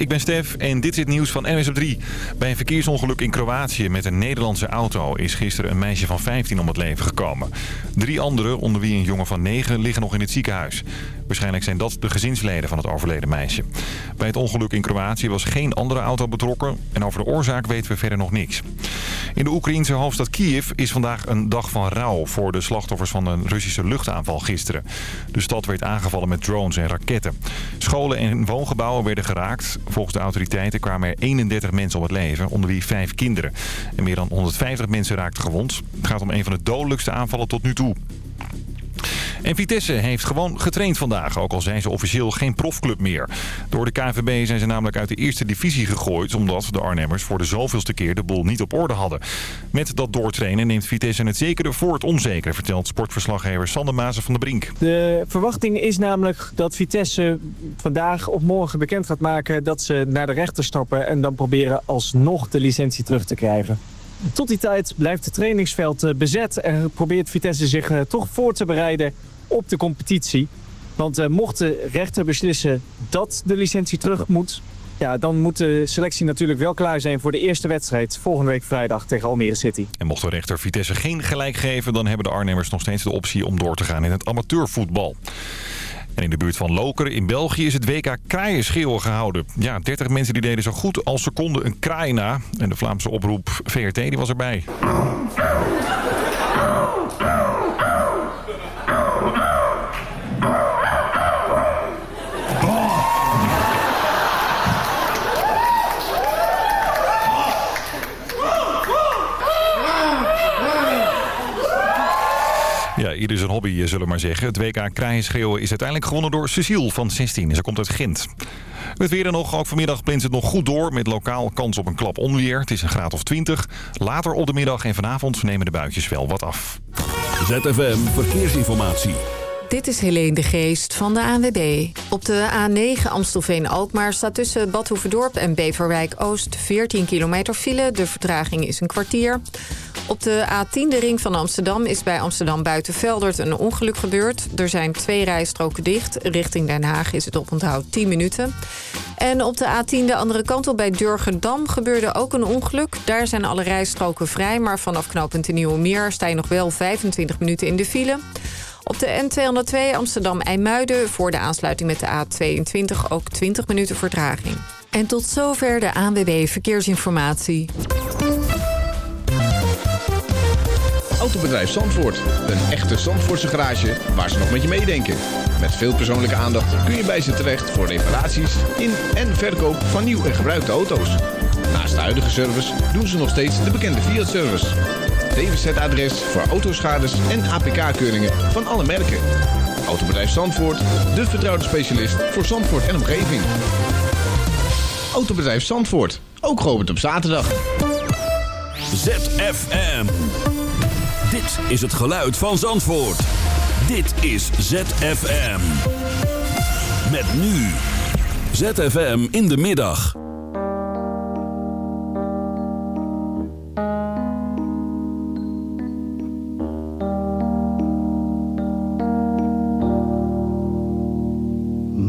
Ik ben Stef en dit is het nieuws van NWS op 3. Bij een verkeersongeluk in Kroatië met een Nederlandse auto... is gisteren een meisje van 15 om het leven gekomen. Drie anderen, onder wie een jongen van 9, liggen nog in het ziekenhuis. Waarschijnlijk zijn dat de gezinsleden van het overleden meisje. Bij het ongeluk in Kroatië was geen andere auto betrokken... en over de oorzaak weten we verder nog niks. In de Oekraïense hoofdstad Kiev is vandaag een dag van rouw... voor de slachtoffers van een Russische luchtaanval gisteren. De stad werd aangevallen met drones en raketten. Scholen en woongebouwen werden geraakt... Volgens de autoriteiten kwamen er 31 mensen om het leven, onder wie vijf kinderen. En meer dan 150 mensen raakten gewond. Het gaat om een van de dodelijkste aanvallen tot nu toe. En Vitesse heeft gewoon getraind vandaag, ook al zijn ze officieel geen profclub meer. Door de KVB zijn ze namelijk uit de eerste divisie gegooid... omdat de Arnhemmers voor de zoveelste keer de boel niet op orde hadden. Met dat doortrainen neemt Vitesse het zekere voor het onzekere... vertelt sportverslaggever Sander Mazen van de Brink. De verwachting is namelijk dat Vitesse vandaag of morgen bekend gaat maken... dat ze naar de rechter stappen en dan proberen alsnog de licentie terug te krijgen. Tot die tijd blijft het trainingsveld eh, bezet en probeert Vitesse zich eh, toch voor te bereiden op de competitie. Want uh, mocht de rechter beslissen dat de licentie terug moet... Ja, dan moet de selectie natuurlijk wel klaar zijn voor de eerste wedstrijd... volgende week vrijdag tegen Almere City. En mocht de rechter Vitesse geen gelijk geven... dan hebben de Arnhemmers nog steeds de optie om door te gaan in het amateurvoetbal. En in de buurt van Lokeren in België is het WK kraaienschreeuwen gehouden. Ja, 30 mensen die deden zo goed als ze konden een kraai na. En de Vlaamse oproep VRT die was erbij. Ja, ieder zijn hobby, zullen we maar zeggen. Het WK Kraaienschreeuwen is uiteindelijk gewonnen door Cecile van 16. Ze komt uit Gent. Het weer dan nog. Ook vanmiddag plint het nog goed door met lokaal kans op een klap onweer. Het is een graad of 20. Later op de middag en vanavond nemen de buitjes wel wat af. ZFM Verkeersinformatie. Dit is Helene de Geest van de ANWB. Op de A9 Amstelveen-Alkmaar staat tussen Bad Hoeverdorp en Beverwijk-Oost 14 kilometer file. De vertraging is een kwartier. Op de A10, de ring van Amsterdam, is bij Amsterdam Buitenveldert een ongeluk gebeurd. Er zijn twee rijstroken dicht. Richting Den Haag is het oponthoud 10 minuten. En op de A10, de andere kant op bij Durgerdam, gebeurde ook een ongeluk. Daar zijn alle rijstroken vrij, maar vanaf knooppunt de Nieuwe Meer sta je nog wel 25 minuten in de file. Op de N202 Amsterdam-IJmuiden voor de aansluiting met de A22 ook 20 minuten vertraging. En tot zover de ANWB Verkeersinformatie. Autobedrijf Zandvoort. Een echte Zandvoortse garage waar ze nog met je meedenken. Met veel persoonlijke aandacht kun je bij ze terecht voor reparaties in en verkoop van nieuw en gebruikte auto's. Naast de huidige service doen ze nog steeds de bekende Fiat-service. DWZ-adres voor autoschades en APK-keuringen van alle merken. Autobedrijf Zandvoort, de vertrouwde specialist voor Zandvoort en omgeving. Autobedrijf Zandvoort, ook geopend op zaterdag. ZFM. Dit is het geluid van Zandvoort. Dit is ZFM. Met nu. ZFM in de middag.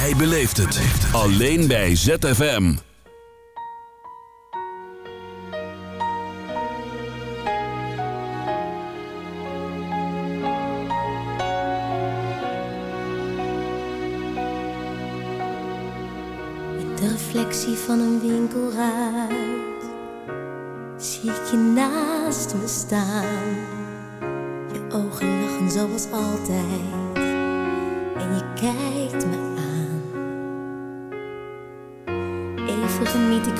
Jij beleeft het. Alleen bij ZFM. In de reflectie van een winkelruit zie ik je naast me staan. Je ogen lachen zoals altijd en je kijkt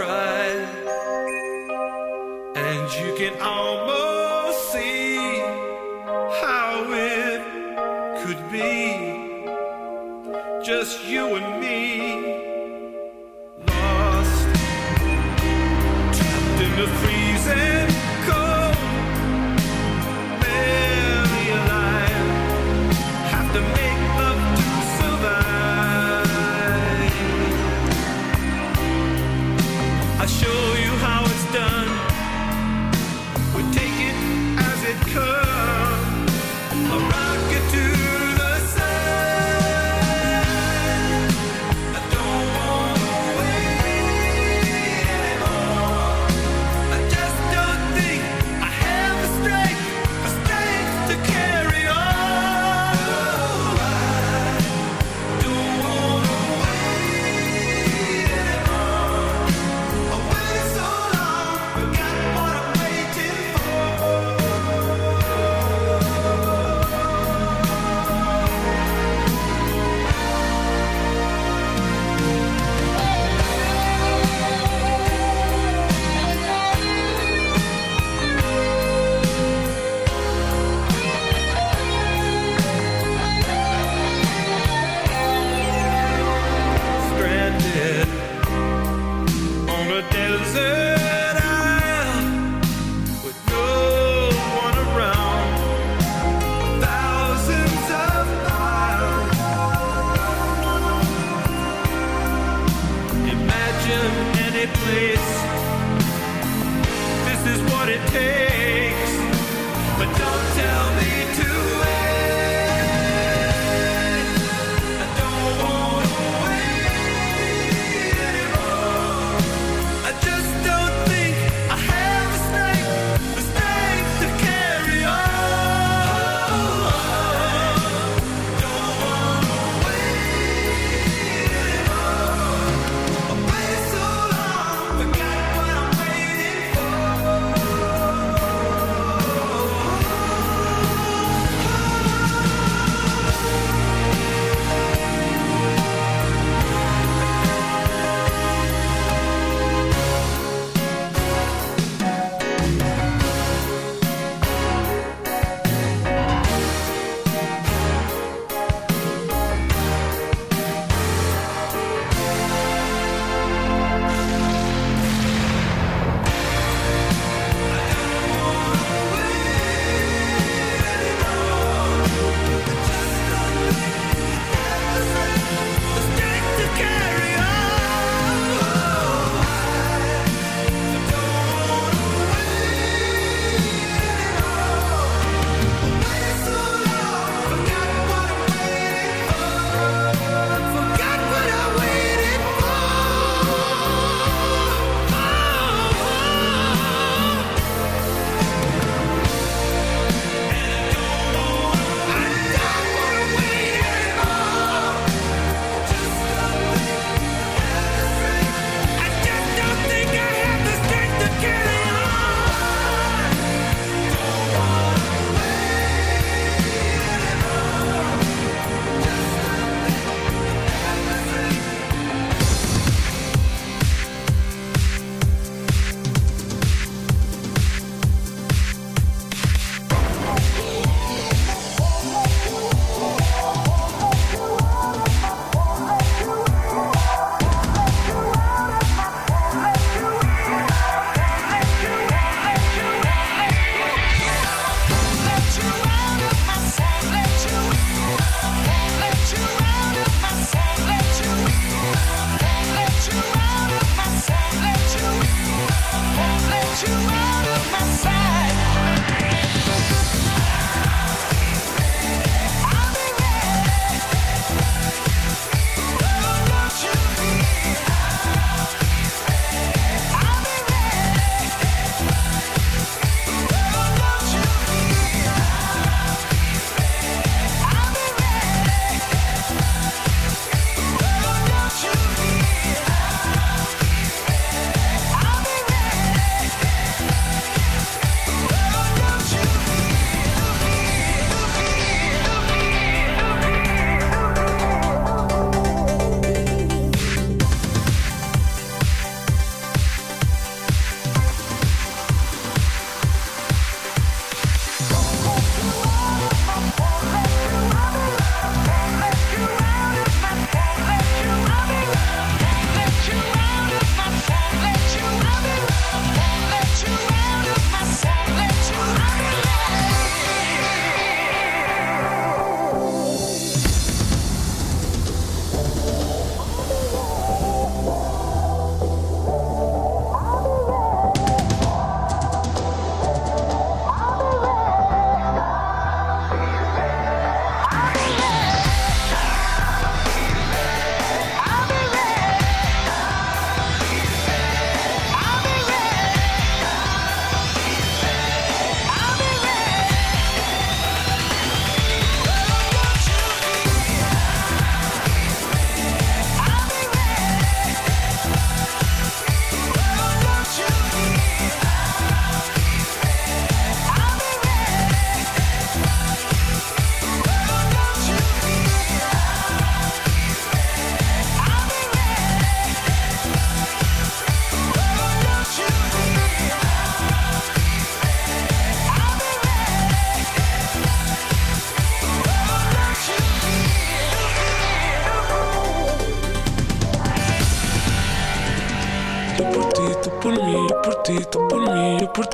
try. And you can almost see how it could be just you and me.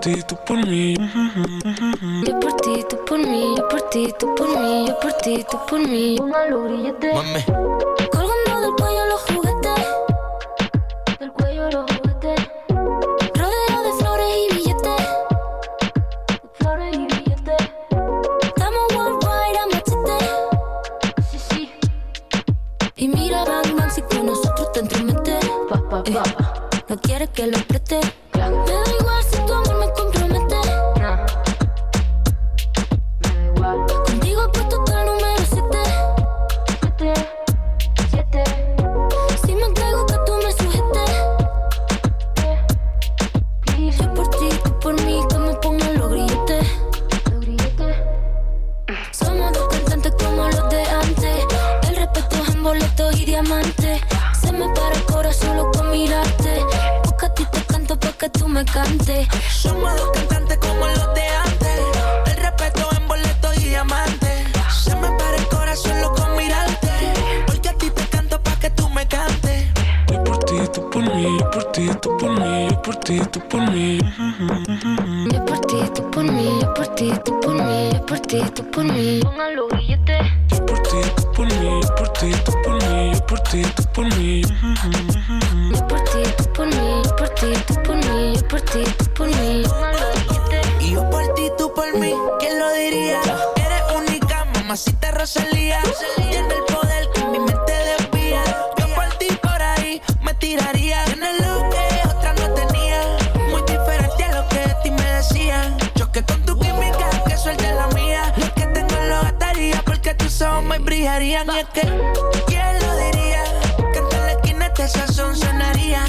Ti, tú por mí. Yo por ti, tú por mí, yo por ti, tú por mí, yo por ti, tú por mí. Mami. Me cantes. Somos dos cantantes como los de antes. El respeto en boletos y diamantes. Se me para el corazón loco con mirarte. Porque a ti te canto pa' que tú me cantes. Yo por ti, tú por mí, yo por ti, tú por mí, yo por ti, tú por mí. Yo por ti, tú por mí, yo por ti, tú por mí, yo por ti, tú por mí. Pongan los grilletes. Yo por ti, tú por mí, yo por ti, tú por mí, yo por ti, tú por mí. Por ti, tú por mí, yo por ti, tú por mí. Y yo por ti, tú por mí, ¿quién lo diría? Eres única, mamacita Rosalía. Tiene el poder que mi mente desvía. Yo por ti por ahí me tiraría. Tienes lo que otra no tenía. Muy diferente a lo que de ti me decían. Choque con tu química, que suelte la mía. Lo que tengo lo gastaría porque tus ojos me brillarían. Y es que, ¿quién lo diría? Que en la esquina este sazón sonaría.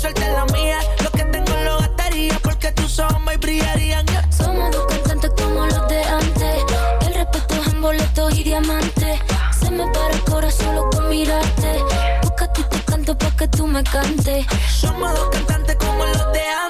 Suelte la mía. Lo que tengo lo gastaría porque tus ojos me brillarían. Somos dos cantantes como los de antes. El respeto es en boletos y diamantes. Se me para el corazón solo con mirarte. Porque a ti te canto pa' que tú me cantes. Somos dos cantantes como los de antes.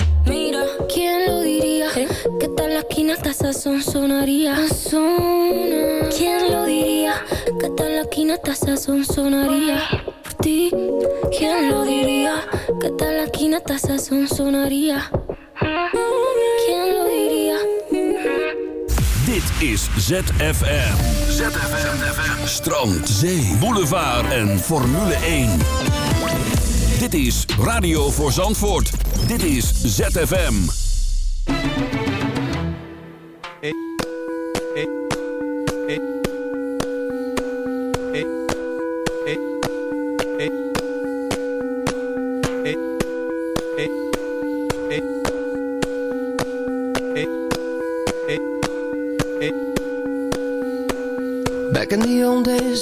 esquina hasta sazón sonaría. ¿Quién lo diría? Que tal esquina hasta sazón sonaría. Por ti, ¿quién lo diría? Que tal hasta sazón sonaría. ¿Quién lo diría? Dit is ZFM. ZFM. Strand, zee, boulevard en Formule 1. Dit is Radio voor Zandvoort. Dit is ZFM.